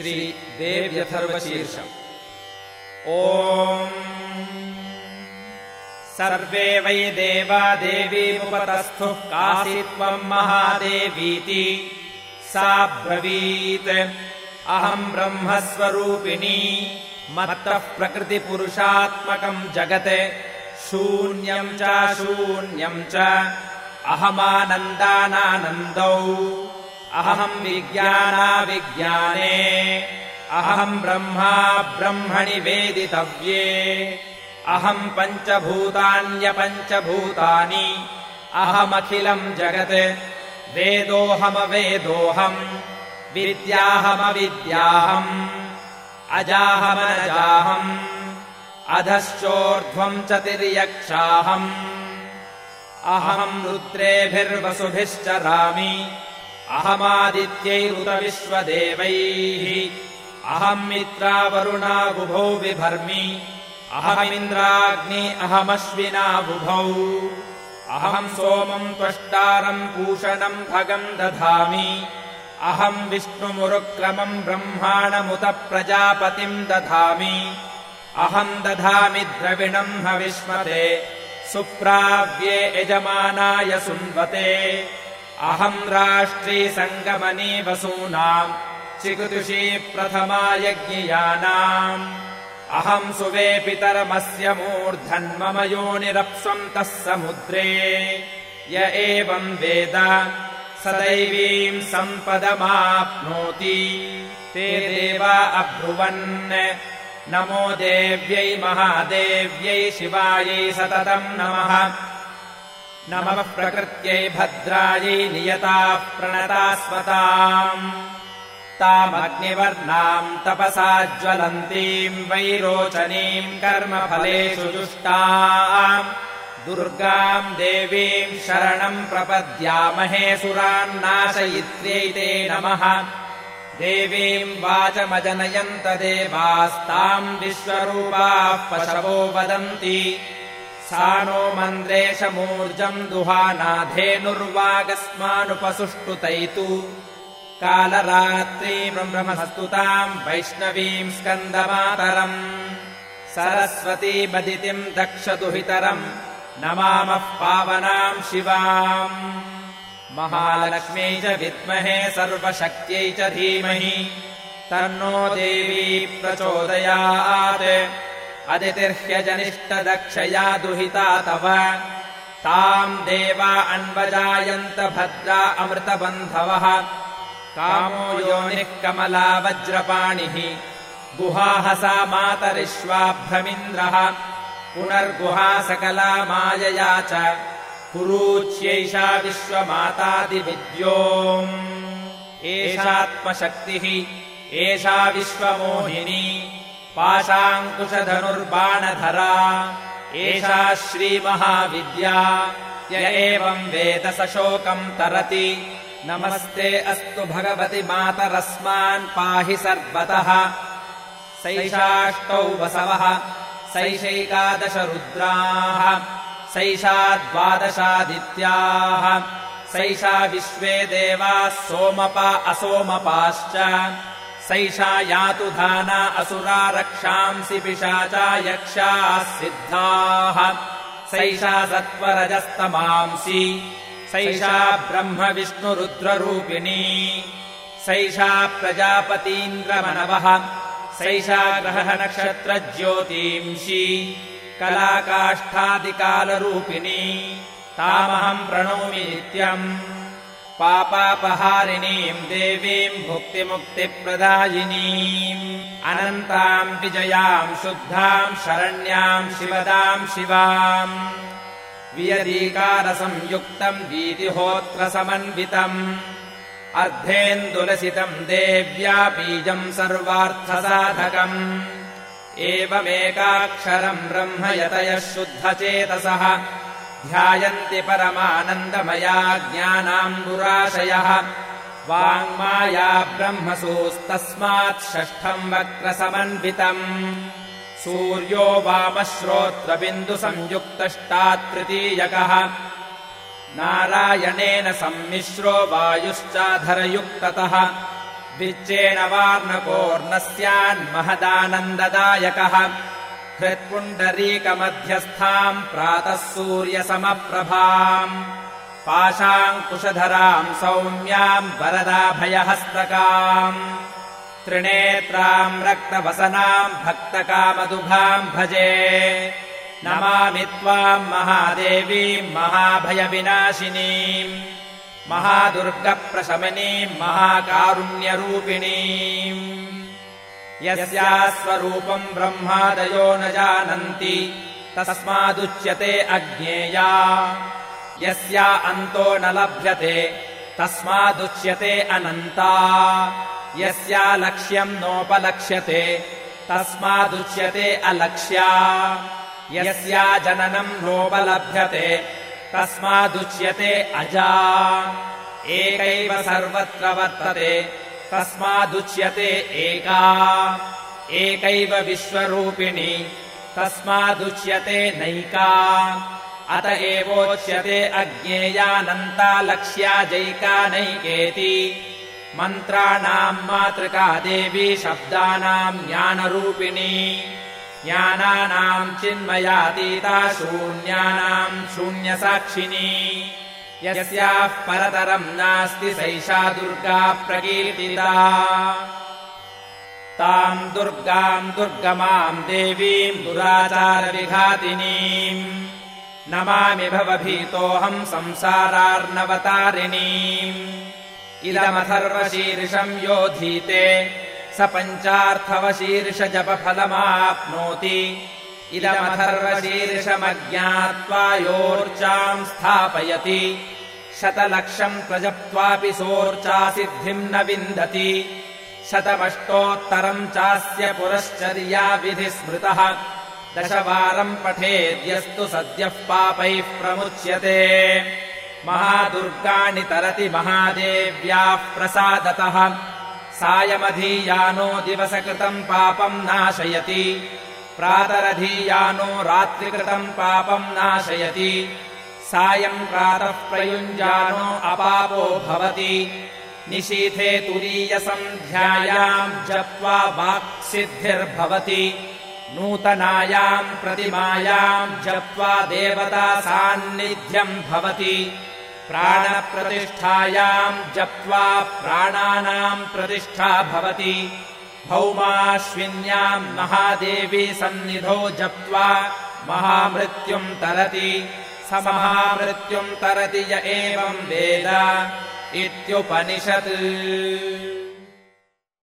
श्रीदेव्यथर्वशीर्षम्। ओम् सर्वे वै देवा देवीमुपतस्थुः कासि त्वम् महादेवीति। सा ब्रवीत्। अहम् ब्रह्मस्वरूपिणी मत्तः प्रकृतिपुरुषात्मकम् जगत्। शून्यम् च शून्यम् च। अहमानन्दानानन्दौ अहम् विज्ञानाविज्ञाने। अहम् ब्रह्मा ब्रह्मणि वेदितव्ये। अहम् पञ्चभूतान्यपञ्चभूतानि। अहमखिलम् जगत्। वेदोऽहमवेदोऽहम्। विद्याहमविद्याहम्। अजाहमनजाहम्। अधश्चोर्ध्वम् च तिर्यक्षाहम्। अहम् रुद्रेभिर्वसुभिश्चरामि अहमादित्यैरुत विश्वदेवैः अहम् मित्रावरुणाबुभौ बिभर्मि अहमिन्द्राग्नि अहमश्विनाबुभौ अहम् सोमम् त्वष्टारम् पूषणम् भगम् दधामि। अहम् विष्णुमुरुक्रमम् ब्रह्माणमुत प्रजापतिम् दधामि। अहम् दधामि द्रविणम् हविष्मते। सुप्राव्ये यजमानाय सुन्वते अहम् राष्ट्री सङ्गमनी वसूनाम् चिकुतुषी यज्ञियानाम् अहम् सुवे पितरमस्य मूर्धन्मम योनिरप्स्वन्तः समुद्रे। य एवम् वेद स दैवीम् सम्पदमाप्नोति। ते देवा अब्रुवन्। नमो देव्यै महादेव्यै शिवायै सततम् नमः नमः प्रकृत्यै भद्रायै नियताः प्रणता स्वताम् तामग्निवर्णाम् तपसा ज्वलन्तीम् वैरोचनीम् कर्मफलेषु जुष्टाम्। दुर्गाम् देवीम् शरणम् प्रपद्यामहे सुरान्नाशयित्र्यै ते नमः। देवीम् वाचमजनयन्त देवास्ताम् विश्वरूपाः पशवो वदन्ति नो मन्द्रेशमूर्जम् दुहानाधेनुर्वागस्मानुपसुष्टुतैतु ब्रह्मस्तुताम् वैष्णवीम् स्कन्दमातरम्। सरस्वतीमदितिम् दक्षदुहितरम् नमामः पावनाम् शिवाम्। महालक्ष्म्यै च विद्महे सर्वशक्त्यै च धीमहि। तन्नो देवी प्रचोदयात् अदितिर्ह्यजनिष्टदक्षया दुहिता तव। ताम् देवा अन्वजायन्त भद्रा अमृतबन्धवः। कामो योनिः कमला वज्रपाणिः गुहाहसा पुनर्गुहा सकला मायया च। कुरूच्यैषा विश्वमातादिविद्योम्। एषात्मशक्तिः एषा विश्वमोहिनी पाशाङ्कुशधनुर्बाणधरा। एषा श्रीमहाविद्या य एवम् वेद शोकम् तरति। नमस्ते अस्तु भगवति मातरस्मान् पाहि सर्वतः। सैषाष्टौ वसवः सैषैकादश रुद्राः सैषा द्वादशादित्याः सैषा विश्वे देवाः सोमपा असोमपाश्च सैषा यातु धाना असुरा रक्षांसि पिशाचा यक्षाः सिद्धाः। सैषा सत्त्वरजस्तमांसि। सैषा ब्रह्मविष्णुरुद्ररूपिणी। सैषा प्रजापतीन्द्रमनवः। सैषा ग्रहनक्षत्रज्योतींषि कलाकाष्ठादिकालरूपिणी। तामहम् प्रणोमि नित्यम् पापापहारिणीम् देवीम् भुक्तिमुक्तिप्रदायिनीम्। अनन्ताम् विजयाम् शुद्धाम् शरण्याम् शिवदाम् शिवाम्। वियदीकारसंयुक्तम् वीतिहोत्रसमन्वितम्। अर्धेन्दुलसितम् देव्या बीजम् सर्वार्थसाधकम्। एवमेकाक्षरम् ब्रह्म यतयः शुद्धचेतसः ध्यायन्ति परमानन्दमया ज्ञानाम्बुराशयः वाङ्माया ब्रह्मसूस्तस्मात् षष्ठम् वक्रसमन्वितम्। सूर्यो वामश्रोत्रबिन्दुसंयुक्तष्टात्तृतीयकः नारायणेन सम्मिश्रो वायुश्चाधरयुक्ततः। विच्चेन वार्णकोर्न स्यान्महदानन्ददायकः हृत्पुण्डरीकमध्यस्थाम् प्रातः सूर्यसमप्रभाम्। पाशाङ्कुशधराम् सौम्याम् वरदाभयहस्तकाम्। त्रिनेत्राम् रक्तवसनाम् भक्तकामदुभाम् भजे। नमामि त्वाम् महादेवीम् महाभयविनाशिनीम्। महादुर्गप्रशमनीम् महाकारुण्यरूपिणीम् यस्या स्वरूपम् ब्रह्मादयो न जानन्ति तस्मादुच्यते अज्ञेया। यस्या अन्तो न लभ्यते तस्मादुच्यते अनन्ता। यस्या लक्ष्यम् नोपलक्ष्यते तस्मादुच्यते अलक्ष्या। यस्या जननम् नोपलभ्यते तस्मादुच्यते अजा। एकैव सर्वत्र वर्तते तस्मादुच्यते एका। एकैव विश्वरूपिणी। तस्मादुच्यते नैका। अत एवोच्यते अज्ञेयानन्ता लक्ष्या जैका नैकेति। मन्त्राणाम् मातृका देवी शब्दानाम् ज्ञानरूपिणी। ज्ञानानाम् चिन्मयातीता शून्यानाम् शून्यसाक्षिणी यस्याः परतरम् नास्ति सैषा दुर्गा प्रकीर्तिता। ताम् दुर्गाम् दुर्गमाम् देवीम् दुराचारविघातिनीम्। नमामि भवभीतोऽहम् संसारार्णवतारिणीम्। इदमथर्वशीर्षम् योधीते स पञ्चार्थवशीर्षजपफलमाप्नोति इदमथर्वशीर्षमज्ञात्वा योर्चाम् स्थापयति। शतलक्षम् प्रजप्त्वापि सोर्चासिद्धिम् न विन्दति। शतमष्टोत्तरम् चास्य पुरश्चर्याविधि स्मृतः दशवारम् पठेद्यस्तु सद्यः पापैः प्रमुच्यते। महादुर्गाणि तरति महादेव्याः प्रसादतः। सायमधीयानो दिवसकृतम् पापम् नाशयति प्रातरधीयानो रात्रिकृतम् पापम् नाशयति। सायम् प्रातः प्रयुञ्जानो अपापो भवति। निशीथे तुरीयसन्ध्यायाम् जप्त्वा वाक्सिद्धिर्भवति। नूतनायाम् प्रतिमायाम् जप्त्वा देवता सान्निध्यम् भवति। प्राणप्रतिष्ठायाम् जप्त्वा प्राणानाम् प्रतिष्ठा भवति भौमाश्विन्याम् महादेवी सन्निधो जप्त्वा महामृत्युम् तरति। स महामृत्युम् तरति य एवम् वेद। इत्युपनिषत्